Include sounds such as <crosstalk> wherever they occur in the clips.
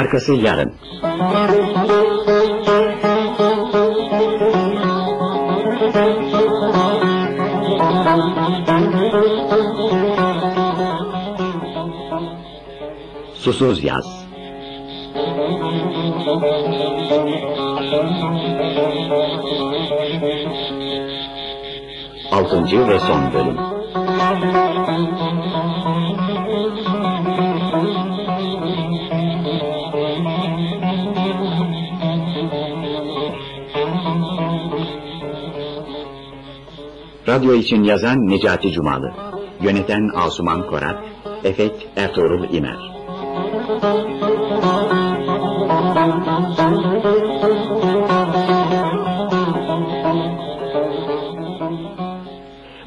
Arkası yarın. Susuz yaz. Altıncı ve son bölüm. Radyo için yazan Necati Cumalı, yöneten Asuman Korat, efekt Ertuğrul İmer.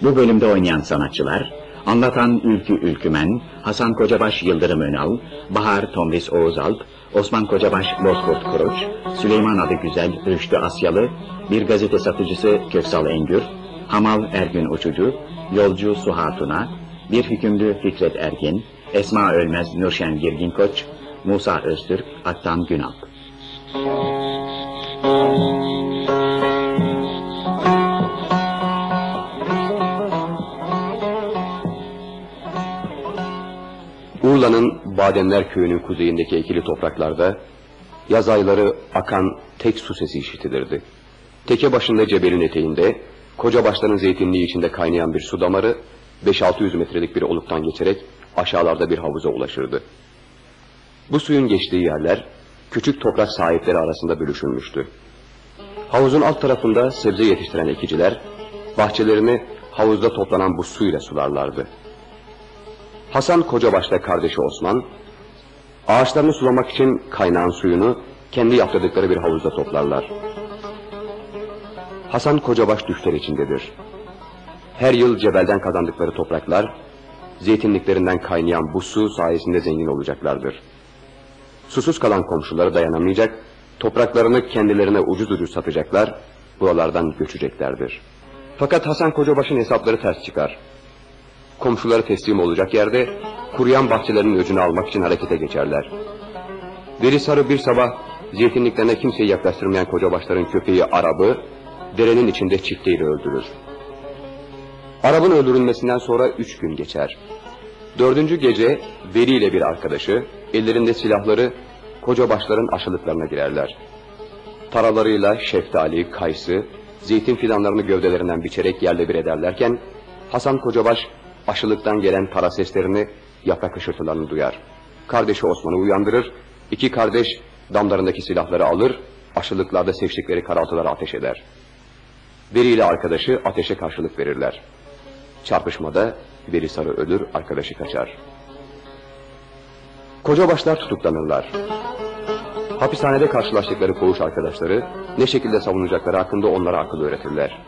Bu bölümde oynayan sanatçılar, anlatan Ülkü Ülkümen, Hasan Kocabaş Yıldırım Önal, Bahar Tomris Oğuzalp, Osman Kocabaş Bozkurt Kuruç, Süleyman Adı Güzel Rüştü Asyalı, bir gazete satıcısı Köksal Engür, Hamal Ergün Uçucu, Yolcu Su Hatuna, bir hükümlü Fikret Ergin, Esma Ölmez Nurşen Girgin Koç, Musa Öztürk, Aktan Günalp. Urla'nın Bademler köyünün kuzeyindeki ekili topraklarda yaz ayları akan tek su sesi işitilirdi. Teke başında cebelin eteğinde koca başların zeytinliği içinde kaynayan bir su damarı 5-600 metrelik bir oluktan geçerek aşağılarda bir havuza ulaşırdı. Bu suyun geçtiği yerler küçük toprak sahipleri arasında bölüşülmüştü. Havuzun alt tarafında sebze yetiştiren ekiciler bahçelerini havuzda toplanan bu suyla sularlardı. Hasan Kocabaş'la kardeşi Osman, ağaçlarını sulamak için kaynağın suyunu kendi yaptırdıkları bir havuzda toplarlar. Hasan Kocabaş düşler içindedir. Her yıl cebelden kazandıkları topraklar, zeytinliklerinden kaynayan bu su sayesinde zengin olacaklardır. Susuz kalan komşuları dayanamayacak, topraklarını kendilerine ucuz ucuz satacaklar, buralardan göçeceklerdir. Fakat Hasan Kocabaş'ın hesapları ters çıkar. Komşuları teslim olacak yerde, kuruyan bahçelerinin öcünü almak için harekete geçerler. Deri Sarı bir sabah zeytinliklerine kimseyi yaklaştırmayan kocabaşların köpeği Arab'ı derenin içinde çifteyle öldürür. Arabın öldürülmesinden sonra üç gün geçer. Dördüncü gece Veli ile bir arkadaşı ellerinde silahları kocabaşların aşılıklarına girerler. Taralarıyla şeftali, kayısı, zeytin fidanlarını gövdelerinden biçerek yerle bir ederlerken Hasan Kocabaş aşılıktan gelen para seslerini, yaprak hışırtılarını duyar. Kardeşi Osman'ı uyandırır, iki kardeş damlarındaki silahları alır, aşılıklarda seçtikleri karaltılara ateş eder. Veri ile arkadaşı ateşe karşılık verirler. Çarpışmada Veri Sarı ölür, arkadaşı kaçar. Kocabaşlar tutuklanırlar. Hapishanede karşılaştıkları koğuş arkadaşları ne şekilde savunacakları hakkında onlara akıl öğretirler.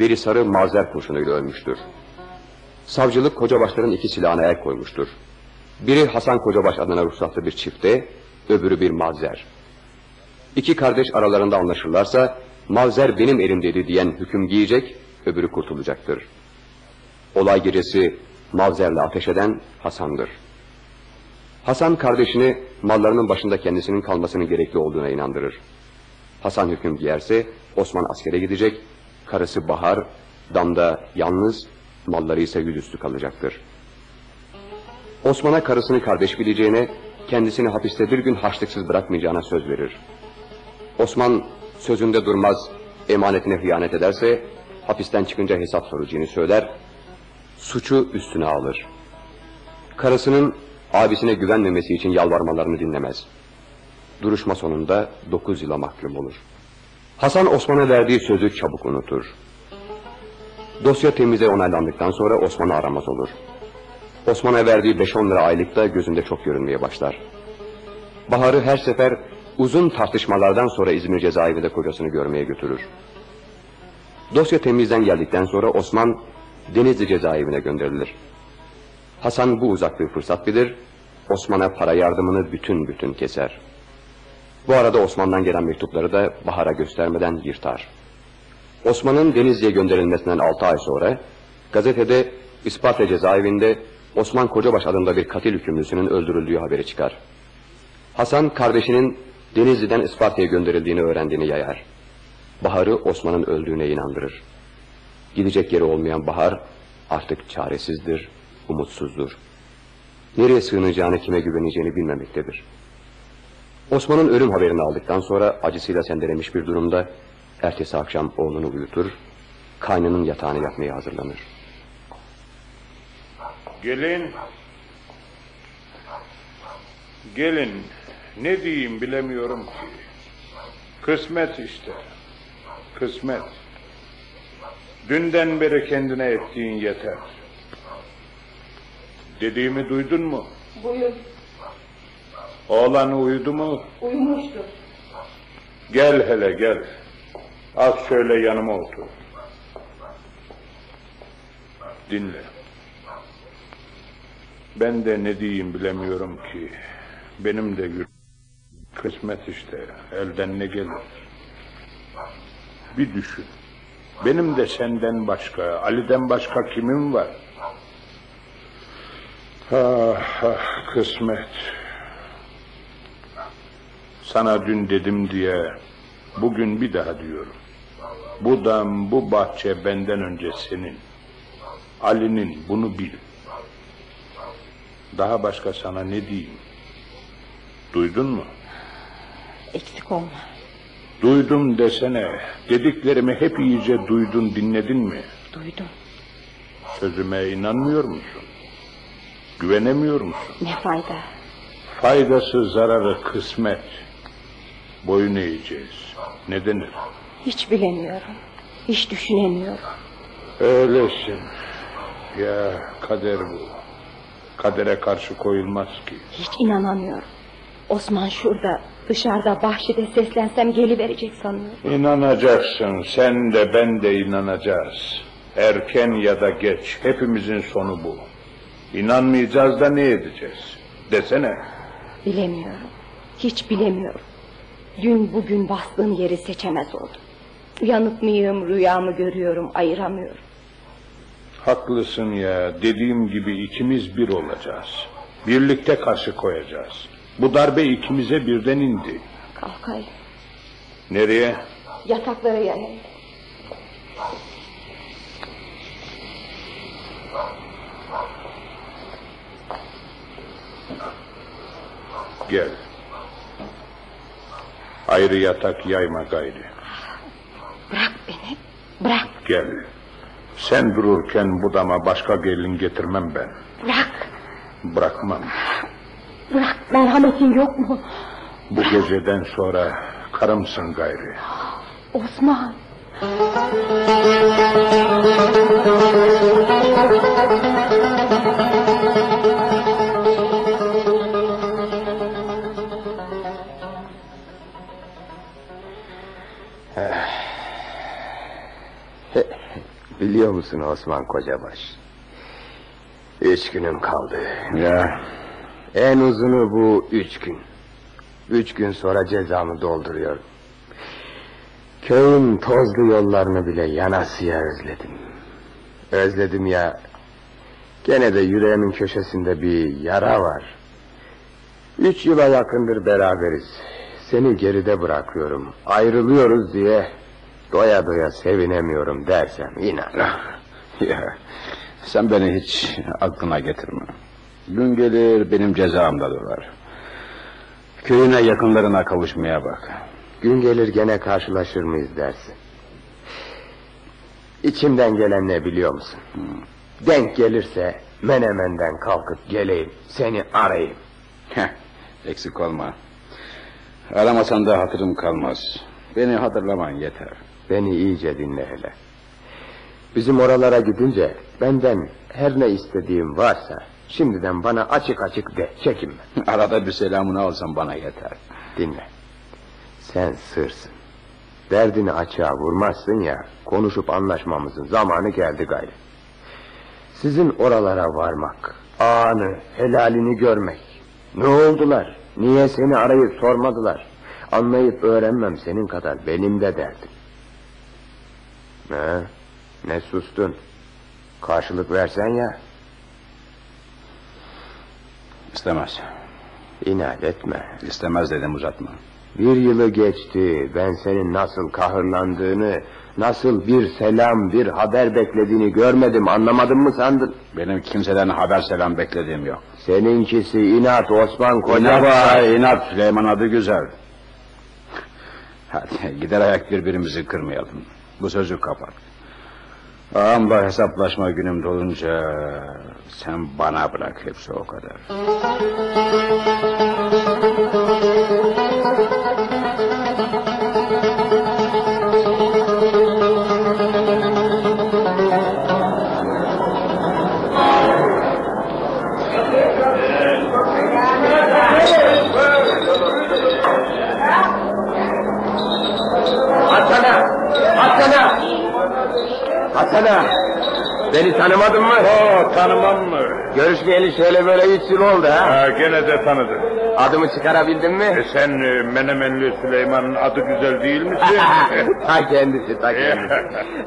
Veri Sarı mazer kurşunuyla ölmüştür. Savcılık Kocabaşların iki silahına el koymuştur. Biri Hasan Kocabaş adına ruhsatlı bir çifte, öbürü bir mazer. İki kardeş aralarında anlaşırlarsa, mazer benim elimdeydi diyen hüküm giyecek, öbürü kurtulacaktır. Olay gecesi mavzerle ateş eden Hasan'dır. Hasan kardeşini mallarının başında kendisinin kalmasının gerekli olduğuna inandırır. Hasan hüküm giyerse Osman askere gidecek, karısı Bahar, damda yalnız, malları ise yüzüstü kalacaktır. Osman'a karısını kardeş bileceğine, kendisini hapiste bir gün haçlıksız bırakmayacağına söz verir. Osman sözünde durmaz, emanetine hıyanet ederse, hapisten çıkınca hesap soracağını söyler, suçu üstüne alır. Karısının abisine güvenmemesi için yalvarmalarını dinlemez. Duruşma sonunda dokuz yıla mahkum olur. Hasan Osman'a verdiği sözü çabuk unutur. Dosya temize onaylandıktan sonra Osman'ı aramaz olur. Osman'a verdiği 5-10 lira aylıkta gözünde çok görünmeye başlar. Bahar'ı her sefer uzun tartışmalardan sonra İzmir cezaevinde kocasını görmeye götürür. Dosya temizden geldikten sonra Osman Denizli cezaevine gönderilir. Hasan bu uzaklığı fırsat bilir, Osman'a para yardımını bütün bütün keser. Bu arada Osman'dan gelen mektupları da Bahar'a göstermeden yırtar. Osman'ın Denizli'ye gönderilmesinden altı ay sonra gazetede Isparta cezaevinde Osman Kocabaş adında bir katil hükümlüsünün öldürüldüğü haberi çıkar. Hasan kardeşinin Denizli'den Isparta'ya gönderildiğini öğrendiğini yayar. Bahar'ı Osman'ın öldüğüne inandırır. Gidecek yeri olmayan Bahar artık çaresizdir, umutsuzdur. Nereye sığınacağını, kime güveneceğini bilmemektedir. Osman'ın ölüm haberini aldıktan sonra acısıyla sendelemiş bir durumda ertesi akşam oğlunu uyutur, kaynının yatağını yapmaya hazırlanır. Gelin. Gelin. Ne diyeyim bilemiyorum ki. Kısmet işte. Kısmet. Dünden beri kendine ettiğin yeter. Dediğimi duydun mu? Buyur, Oğlan uyudu mu? uyumuştur. Gel hele gel. Az şöyle yanıma otur. Dinle. Ben de ne diyeyim bilemiyorum ki. Benim de gül. Kısmet işte. Elden ne gelir? Bir düşün. Benim de senden başka, Ali'den başka kimim var? Ah, ah kısmet. Sana dün dedim diye bugün bir daha diyorum. Bu dam, bu bahçe benden önce senin. Ali'nin bunu bil. Daha başka sana ne diyeyim? Duydun mu? Eksik olma. Duydum desene. Dediklerimi hep iyice duydun, dinledin mi? Duydum. Sözüme inanmıyor musun? Güvenemiyor musun? Ne fayda? Faydası zararı kısmet. Boyun eğeceğiz. Ne denir? Hiç bilemiyorum. Hiç düşünemiyorum. Öylesin. Ya kader bu. Kadere karşı koyulmaz ki. Hiç inanamıyorum. Osman şurada, dışarıda, bahçede seslensem geliverecek sanıyorum. İnanacaksın. Sen de ben de inanacağız. Erken ya da geç. Hepimizin sonu bu. İnanmayacağız da ne edeceğiz? Desene. Bilemiyorum. Hiç bilemiyorum. Dün bugün bastığım yeri seçemez oldum. Uyanık mıyım, rüyamı görüyorum, ayıramıyorum. Haklısın ya. Dediğim gibi ikimiz bir olacağız. Birlikte karşı koyacağız. Bu darbe ikimize birden indi. Kalkayım. Nereye? Yataklara yanayım. Gel. Ayrı yatak yayma gayrı. Bırak beni, bırak, Gel. Sen dururken budama başka gelin getirmem ben. bırak, Bırakmam. Merhametin yok mu? Bu geceden sonra karımsın gayrı. Osman. <laughs> Biliyor musun Osman Kocabaş? Üç günüm kaldı. Ya En uzunu bu üç gün. Üç gün sonra cezamı dolduruyorum. Köyün tozlu yollarını bile yanasıya özledim. Özledim ya. Gene de yüreğimin köşesinde bir yara var. Üç yıla yakındır beraberiz. Seni geride bırakıyorum. Ayrılıyoruz diye doya doya sevinemiyorum dersem inan. Ya, sen beni hiç aklına getirme. Gün gelir benim cezam da dolar. Köyüne yakınlarına kavuşmaya bak. Gün gelir gene karşılaşır mıyız dersin. İçimden gelen ne biliyor musun? Denk gelirse Menemen'den kalkıp geleyim, seni arayayım. Heh, eksik olma. Aramasan da hatırım kalmaz. Beni hatırlaman yeter. Beni iyice dinle hele. Bizim oralara gidince benden her ne istediğim varsa şimdiden bana açık açık de, çekinme. <laughs> Arada bir selamını alsan bana yeter. Dinle. Sen sırsın. Derdini açığa vurmazsın ya, konuşup anlaşmamızın zamanı geldi gayrı. Sizin oralara varmak, anı, helalini görmek. Ne oldular? Niye seni arayıp sormadılar? Anlayıp öğrenmem senin kadar benim de derdim. Ne? Ne sustun? Karşılık versen ya. İstemez. İnat etme. İstemez dedim uzatma. Bir yılı geçti. Ben senin nasıl kahırlandığını, nasıl bir selam, bir haber beklediğini görmedim. Anlamadın mı sandın? Benim kimseden haber selam beklediğim yok. Seninkisi inat Osman Kocaba. İnat, inat Süleyman adı güzel. Hadi gider ayak birbirimizi kırmayalım. Bu sözü kapat. Ağamla hesaplaşma günüm dolunca sen bana bırak hepsi o kadar. Hasan'a! Hasan'a! Beni tanımadın mı? Oo tanımam mı? Görüşmeyeli şöyle böyle üç yıl oldu ha. Ha, gene de tanıdım. Adımı çıkarabildin mi? E sen e, Menemenli Süleyman'ın adı güzel değil misin? <laughs> ta kendisi ta kendisi.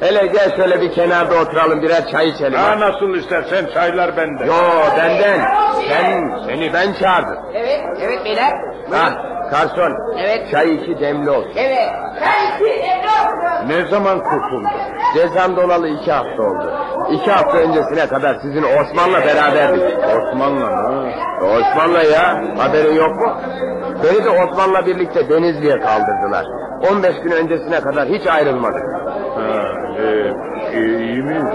<laughs> Hele gel şöyle bir kenarda oturalım birer çay içelim. ha. ha nasıl istersen çaylar bende. Yo benden. Sen, seni ben çağırdım. Evet, evet beyler. Ha, garson. Evet. Çay iki demli olsun. Evet. Sen Ne zaman kurtuldun? Cezam dolalı iki hafta oldu. İki hafta öncesine kadar sizin Osman'la beraberdik. Osman'la mı? Osman'la ya, haberin yok mu? Beni de Osman'la birlikte Denizli'ye kaldırdılar. 15 gün öncesine kadar hiç ayrılmadık. Ha, e, e, iyi mi?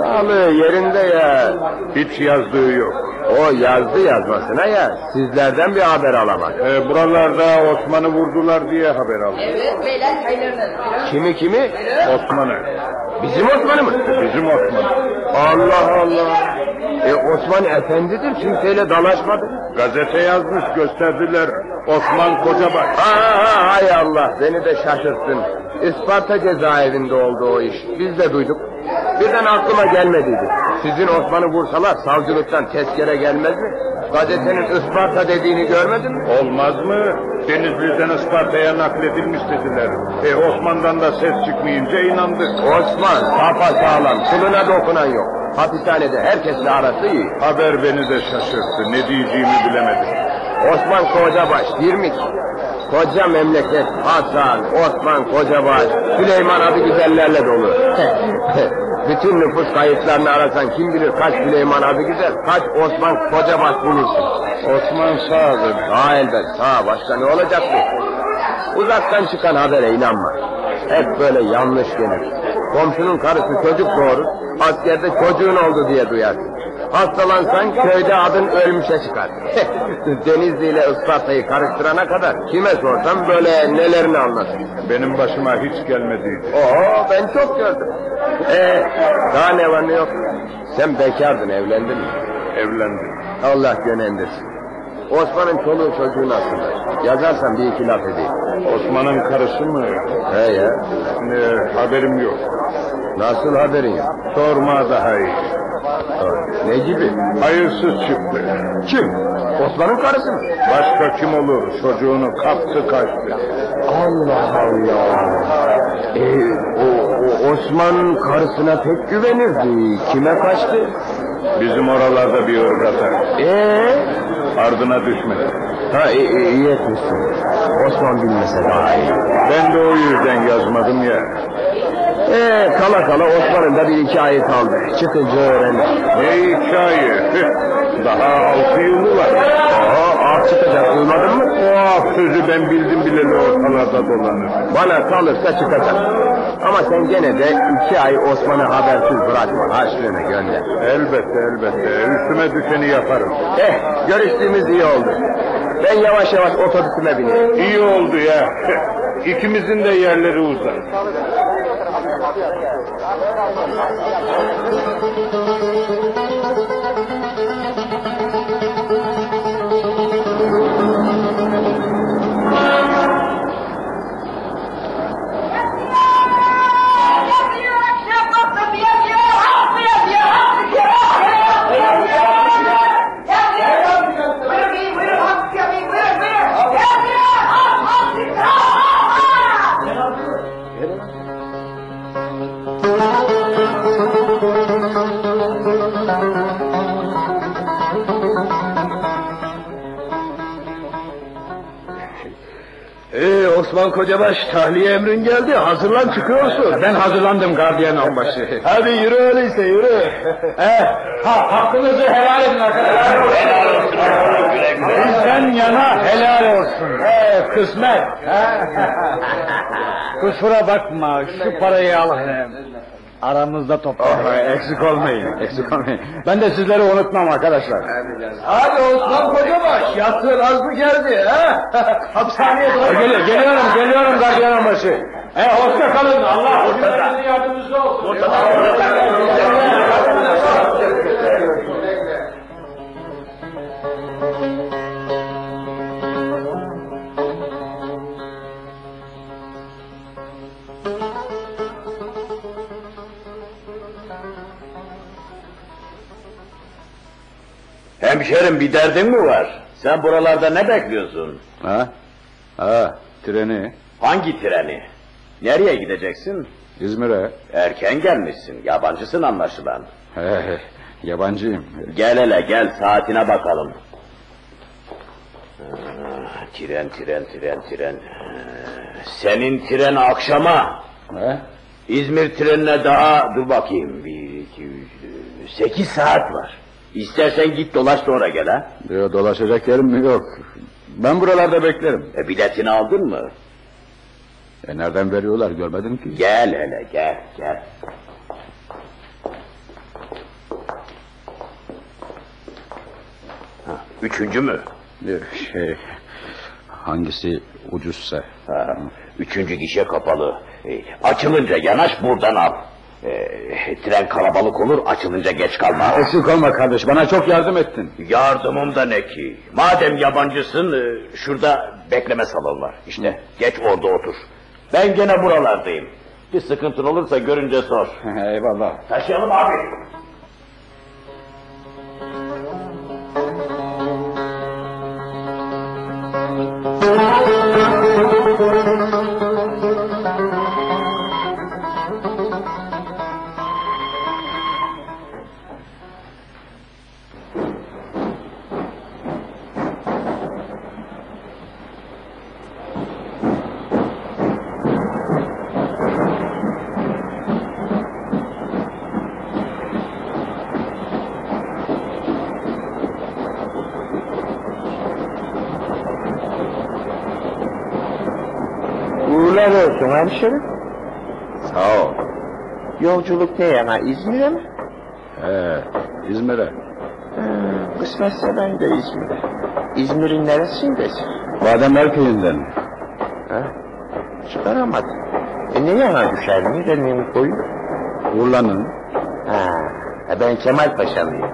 Sağlığı yerinde ya. Hiç yazdığı yok. O yazdı yazmasına ya, sizlerden bir haber alamadı. E, buralarda Osman'ı vurdular diye haber aldım. Evet beyler çaylarınız. Kimi kimi? Osman'ı. Bizim Osman'ı mı? Bizim Osman. Allah Allah. E Osman efendidir, kimseyle dalaşmadı. Gazete yazmış gösterdiler. Osman Kocabaş. Ha, ha, hay Allah, beni de şaşırttın. Isparta cezaevinde oldu o iş. Biz de duyduk. Birden aklıma gelmediydi. Sizin Osman'ı vursalar savcılıktan tezkere gelmez mi? Gazetenin Isparta dediğini görmedin mi? Olmaz mı? Denizli'den Isparta'ya nakledilmiş dediler. E, Osman'dan da ses çıkmayınca inandık. Osman sapa sağlam, kılına dokunan yok. Hapishanede herkesle arası iyi. Haber beni de şaşırttı. Ne diyeceğimi bilemedim. Osman Kocabaş, 20. Koca memleket Hasan, Osman Kocabaş, Süleyman adı güzellerle dolu. <laughs> Bütün nüfus kayıtlarını arasan kim bilir kaç Süleyman adı güzel, kaç Osman Kocabaş bulursun. Osman sağdır. Sağ elbet sağ, başka ne olacak bu? Uzaktan çıkan habere inanma. Hep böyle yanlış gelir. Komşunun karısı çocuk doğurur, askerde çocuğun oldu diye duyarsın. Hastalansan köyde adın ölmüşe çıkar. <laughs> Denizli ile Isparta'yı karıştırana kadar kime sorsam böyle nelerini anlatır. Benim başıma hiç gelmediydi. Oo ben çok gördüm. Ee, daha ne var ne yok. Sen bekardın evlendin mi? Evlendim. Allah gönendirsin. Osman'ın çoluğu çocuğu nasıl? Yazarsan bir iki laf edeyim. Osman'ın karısı mı? He ya. E, haberim yok. Nasıl haberin yok? Sorma daha iyi. Ne gibi? Hayırsız çıktı. Kim? Osman'ın karısı mı? Başka kim olur? Çocuğunu kaptı kaçtı. Allah Allah. Ee, o, o Osman karısına pek güvenirdi. Kime kaçtı? Bizim oralarda bir ırgata. Ee? Ardına düşmedi. Ha iyi, iyi, etmişsin. Osman bilmese daha iyi. Ben de o yüzden yazmadım ya. Ee, kala kala Osman'ın da bir iki ayı kaldı. Çıkınca öğrenir. Ne hikaye? Daha altı yılı var. Aa, ağ çıkacak duymadın mı? O ah sözü ben bildim bileli ortalarda dolanır. Bana kalırsa çıkacak. Ama sen gene de iki ay Osman'ı habersiz bırakma. Harçlığını gönder. Elbette elbette. Üstüme düşeni yaparım. Eh, görüştüğümüz iyi oldu. Ben yavaş yavaş otobüsüme bineyim. İyi oldu ya. <laughs> İkimizin de yerleri uzak. Kocabaş tahliye emrin geldi. Hazırlan çıkıyorsun. Ben hazırlandım gardiyan onbaşı. <laughs> Hadi yürü öyleyse yürü. <laughs> eh, ha, hakkınızı helal edin arkadaşlar. Helal olsun. Bizden yana helal olsun. Eh, kısmet. <laughs> Kusura bakma şu parayı al Aramızda topla. eksik olmayın, eksik olmayın. Ben de sizleri unutmam arkadaşlar. Hadi Osman Kocabaş, yatır az mı geldi ha? <laughs> Hapishaneye doğru. Geliyorum, geliyorum, geliyorum gardiyan başı. E, hoşça kalın, Allah huzurlarınızın yardımcısı olsun. Hemşerim bir derdin mi var? Sen buralarda ne bekliyorsun? Ha? Ha, treni Hangi treni? Nereye gideceksin? İzmir'e. Erken gelmişsin, yabancısın anlaşılan. He, yabancıyım. Gel hele gel, saatine bakalım. Tren, tren, tren, tren. Senin tren akşama. He? İzmir trenine daha, dur bakayım, bir, iki, üç, sekiz saat var. İstersen git dolaş sonra gel ha. Yok, dolaşacak yerim mi yok. Ben buralarda beklerim. E, biletini aldın mı? E nereden veriyorlar görmedim ki. Gel hele gel gel. Ha, üçüncü mü? Şey, hangisi ucuzsa. Ha, üçüncü gişe kapalı. E, açılınca yanaş buradan al. Tren kalabalık olur açılınca geç kalma. Eksik olma kardeş, bana çok yardım ettin. Yardımım da ne ki? Madem yabancısın e, şurada bekleme salonu var. İşte geç orada otur. Ben gene buralardayım. Bir sıkıntın olursa görünce sor. <laughs> Eyvallah. Taşıyalım abi. Olsun hemşerim. Sağ ol. Yolculuk ne yana İzmir'e mi? He, İzmir'e. Hmm, kısmetse ben de İzmir'e. İzmir'in neresindesin? Bademler köyünden. Ha? Çıkaramadım. E ne yana düşer nerenin koyu? Urla'nın. Ha, e ben Kemal Paşalıyım.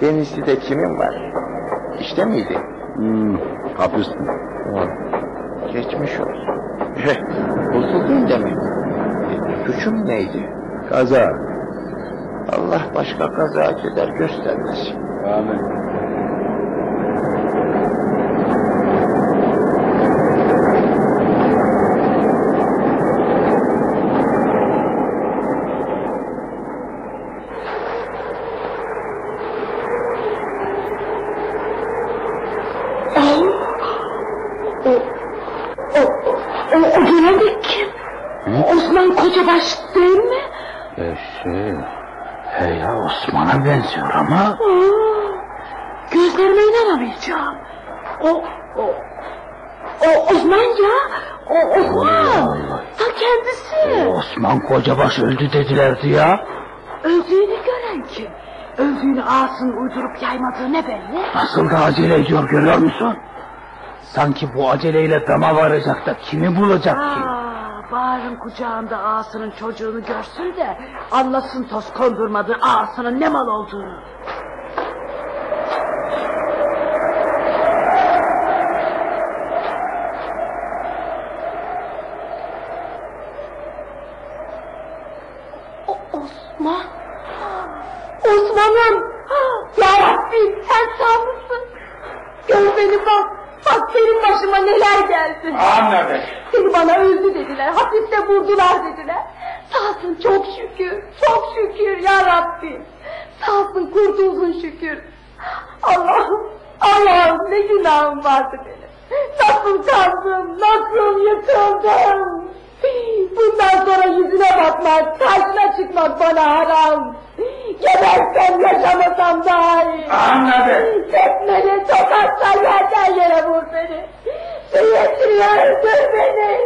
Denizli'de kimin var? İşte miydi? Hmm, hapis. Hı. Geçmiş olsun. Bozuldun demek. E, suçum neydi? Kaza. Allah başka kaza keder göstermesin. Amin. O, o, o gelen de kim? Osman Kocabaş değil mi? E şey, he ya Osman'a benziyor ama. Aa, gözlerime inanamayacağım. O, o, o Osman ya. O Osman. Ta kendisi. Osman Kocabaş öldü dedilerdi ya. Öldüğünü gören kim? Öldüğünü ağasının uydurup yaymadığı ne belli? Nasıl da acele ediyor görüyor musun? Sanki bu aceleyle dama varacak da kimi bulacak ki? Bahar'ın kucağında ağasının çocuğunu görsün de anlasın toz kondurmadığı ağasının ne mal olduğunu. O- Osman. Osman'ım. Ya Rabbim sen sağ mısın? Gör beni bak. Bak senin başıma neler geldi. Anladım. Seni bana öldü dediler. Hapiste vurdular dediler. Sağsın çok şükür. Çok şükür ya Rabbim. Sağsın kurtuldun şükür. Allah'ım. Allah'ım ne günahım vardı benim. Nasıl Nasıl kandım, nasıl yıkıldım. Bundan sonra yüzüne bakmak, karşına çıkmak bana haram. Gebersem yaşamasam daha iyi. Anladım. Tekmeli tokatla yerden yere vur beni. Seyirciye öldür beni.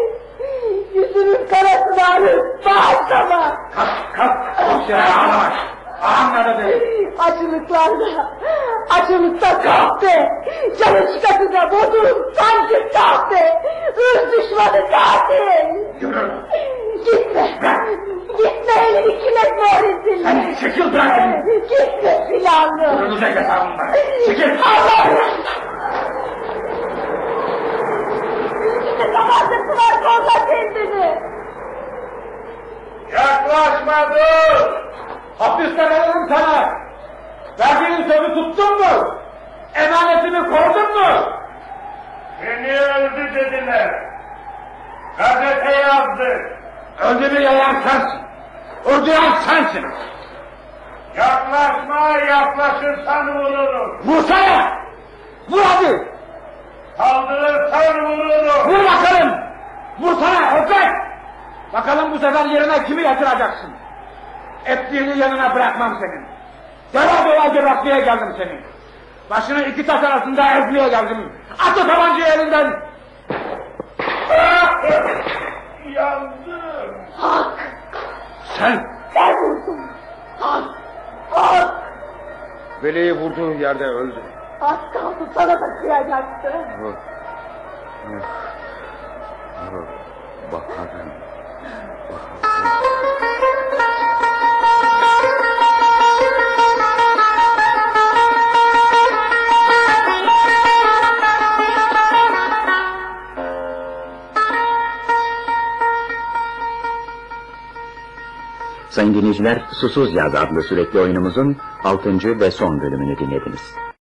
Yüzünün karasını alıp bağışlama. Kalk kalk. Komisere ağlama. Anladım. Açılıklarda, açılıkta kahpe, canı çıkatında bodrum, sanki kahpe, ırz düşmanı katil. Yürü. Gitme, gitme elini kime doğrusun. Sen çekil bırak beni. Gitme silahlı. Önümüze hesabım var. Çekil. Allah'ım. İkisi zamanlısı var, kolla kendini. Yaklaşma dur! Hapisten alırım sana. Verdiğin sözü tuttun mu? Emanetini korudun mu? Seni öldü dediler. Gazete yazdı. Öldüğünü yayan sensin. Öldüren sensin. Yaklaşma yaklaşırsan vururum. Vursana. Vur hadi. Saldırırsan vururum. Vur bakalım. Vursana öpek. Bakalım bu sefer yerine kimi yatıracaksın? Ettiğini yanına bırakmam senin. Deva deva gebertmeye geldim seni. Başını iki taş arasında ezmeye geldim. At o tabancayı elinden. Yandım. Hak, Sen ben vurdum. Hak, hak. Veli'yi vurduğu yerde öldü. Az kaldı sana da kıyacaktı. Baharım. Sayın dinleyiciler, Susuz Yaz adlı sürekli oyunumuzun 6. ve son bölümünü dinlediniz.